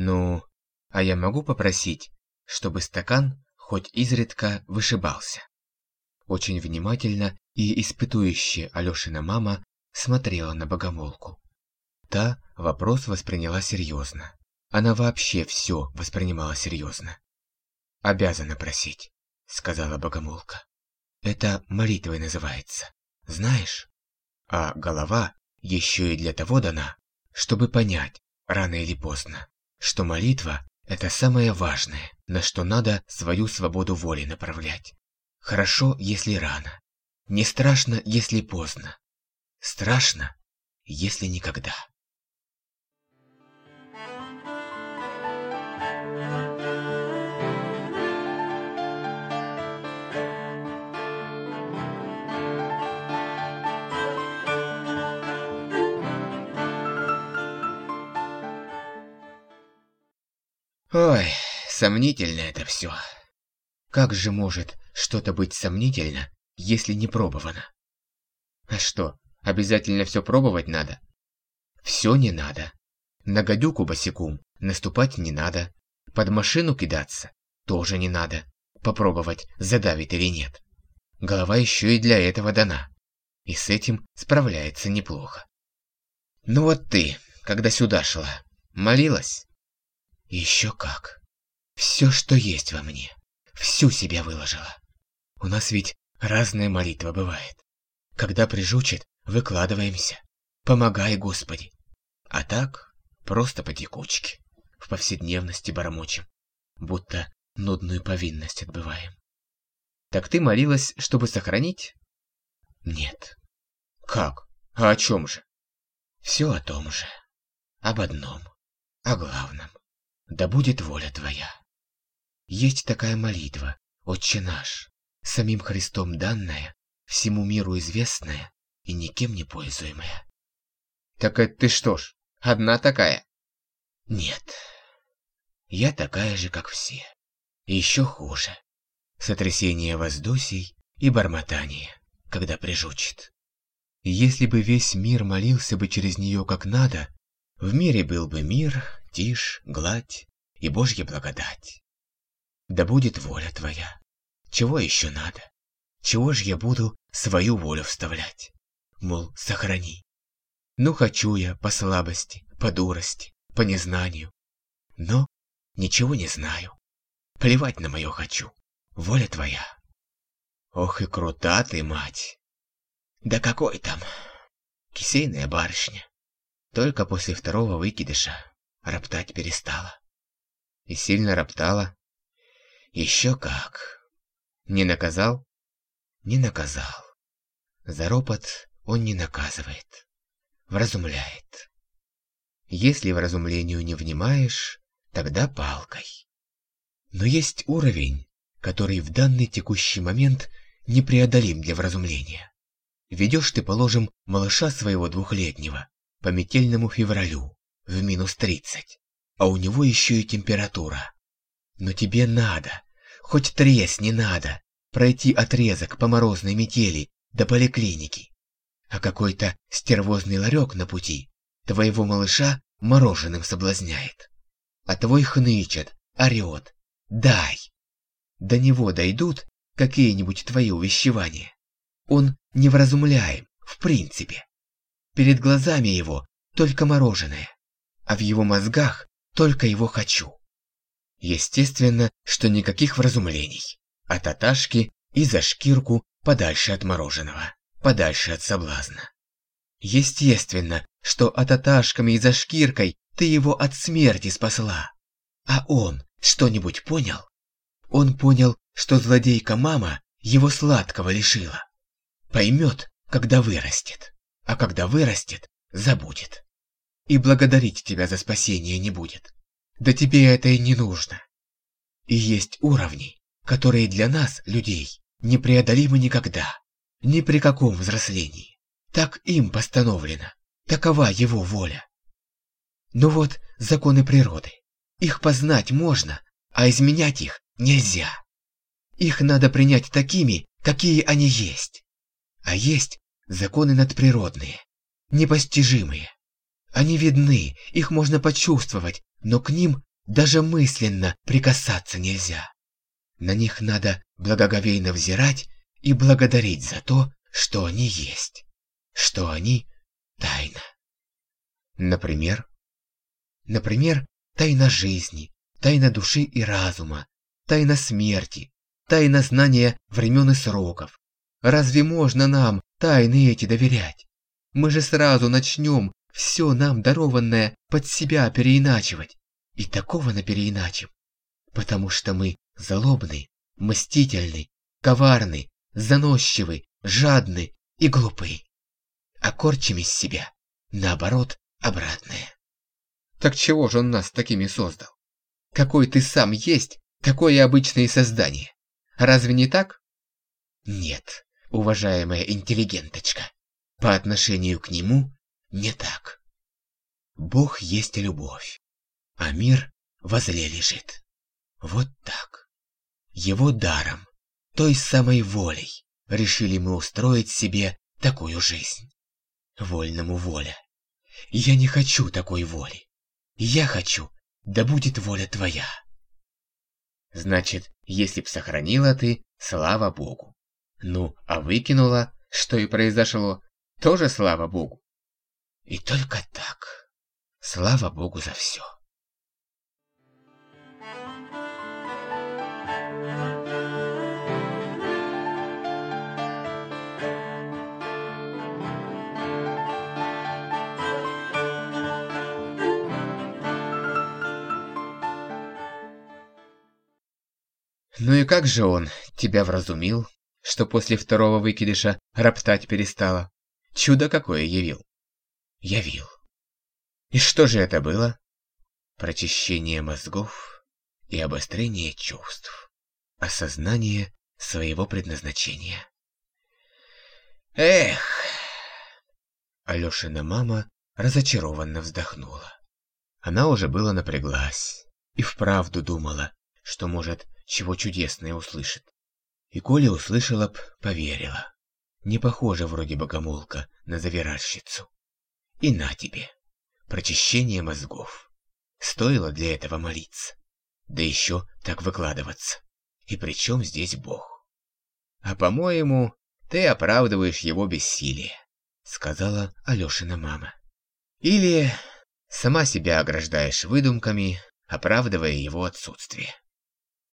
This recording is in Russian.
Ну, а я могу попросить, чтобы стакан хоть изредка вышибался? Очень внимательно и испытующе Алёшина мама смотрела на богомолку. Та вопрос восприняла серьезно. Она вообще все воспринимала серьезно. «Обязана просить», — сказала богомолка. «Это молитвой называется, знаешь? А голова еще и для того дана, чтобы понять, рано или поздно, что молитва – это самое важное, на что надо свою свободу воли направлять. Хорошо, если рано. Не страшно, если поздно. Страшно, если никогда. Ой, сомнительно это все. Как же может что-то быть сомнительно, если не пробовано? А что, обязательно все пробовать надо? Все не надо. На гадюку босиком наступать не надо. Под машину кидаться тоже не надо. Попробовать, задавит или нет. Голова еще и для этого дана. И с этим справляется неплохо. Ну вот ты, когда сюда шла, молилась? Еще как. Все, что есть во мне. Всю себя выложила. У нас ведь разная молитва бывает. Когда прижучит, выкладываемся. Помогай, Господи. А так, просто по текучке. В повседневности бормочем. Будто нудную повинность отбываем. Так ты молилась, чтобы сохранить? Нет. Как? А о чем же? Все о том же. Об одном. О главном да будет воля Твоя. Есть такая молитва, Отче наш, самим Христом данная, всему миру известная и никем не пользуемая. Так это ты что ж, одна такая? Нет. Я такая же, как все. И еще хуже. Сотрясение воздусий и бормотание, когда прижучит. Если бы весь мир молился бы через нее как надо, в мире был бы мир, тишь, гладь и Божья благодать. Да будет воля твоя. Чего еще надо? Чего ж я буду свою волю вставлять? Мол, сохрани. Ну, хочу я по слабости, по дурости, по незнанию. Но ничего не знаю. Плевать на мое хочу. Воля твоя. Ох и крута ты, мать. Да какой там? Кисейная барышня. Только после второго выкидыша роптать перестала. И сильно роптала. Еще как. Не наказал? Не наказал. За ропот он не наказывает. Вразумляет. Если вразумлению не внимаешь, тогда палкой. Но есть уровень, который в данный текущий момент непреодолим для вразумления. Ведешь ты, положим, малыша своего двухлетнего по метельному февралю в минус тридцать, а у него еще и температура. Но тебе надо, хоть трес не надо, пройти отрезок по морозной метели до поликлиники. А какой-то стервозный ларек на пути твоего малыша мороженым соблазняет. А твой хнычет, орет. Дай! До него дойдут какие-нибудь твои увещевания. Он невразумляем, в принципе. Перед глазами его только мороженое, а в его мозгах только его хочу. Естественно, что никаких вразумлений. От Аташки и за шкирку подальше от мороженого, подальше от соблазна. Естественно, что от Аташками и за шкиркой ты его от смерти спасла. А он что-нибудь понял? Он понял, что злодейка-мама его сладкого лишила. Поймет, когда вырастет а когда вырастет, забудет. И благодарить тебя за спасение не будет. Да тебе это и не нужно. И есть уровни, которые для нас, людей, непреодолимы никогда, ни при каком взрослении. Так им постановлено, такова его воля. Ну вот законы природы. Их познать можно, а изменять их нельзя. Их надо принять такими, какие они есть. А есть Законы надприродные, непостижимые. Они видны, их можно почувствовать, но к ним даже мысленно прикасаться нельзя. На них надо благоговейно взирать и благодарить за то, что они есть, что они тайна. Например? Например, тайна жизни, тайна души и разума, тайна смерти, тайна знания времен и сроков. Разве можно нам тайны эти доверять? Мы же сразу начнем все нам дарованное под себя переиначивать. И такого напереиначим. Потому что мы злобны, мстительны, коварны, заносчивы, жадны и глупы. А корчим из себя, наоборот, обратное. Так чего же он нас такими создал? Какой ты сам есть, такое обычное создание. Разве не так? Нет, уважаемая интеллигенточка. По отношению к нему не так. Бог есть любовь, а мир возле лежит. Вот так. Его даром, той самой волей, решили мы устроить себе такую жизнь. Вольному воля. Я не хочу такой воли. Я хочу, да будет воля твоя. Значит, если б сохранила ты, слава богу. Ну, а выкинула, что и произошло, тоже слава богу. И только так. Слава богу за все. Ну и как же он тебя вразумил, что после второго выкидыша роптать перестала? Чудо какое явил. Явил. И что же это было? Прочищение мозгов и обострение чувств. Осознание своего предназначения. Эх! Алешина мама разочарованно вздохнула. Она уже было напряглась и вправду думала, что, может, чего чудесное услышит. И Коля услышала б, поверила. Не похожа вроде богомолка на завиральщицу. И на тебе. Прочищение мозгов. Стоило для этого молиться. Да еще так выкладываться. И при чем здесь Бог? А по-моему, ты оправдываешь его бессилие, сказала Алешина мама. Или сама себя ограждаешь выдумками, оправдывая его отсутствие.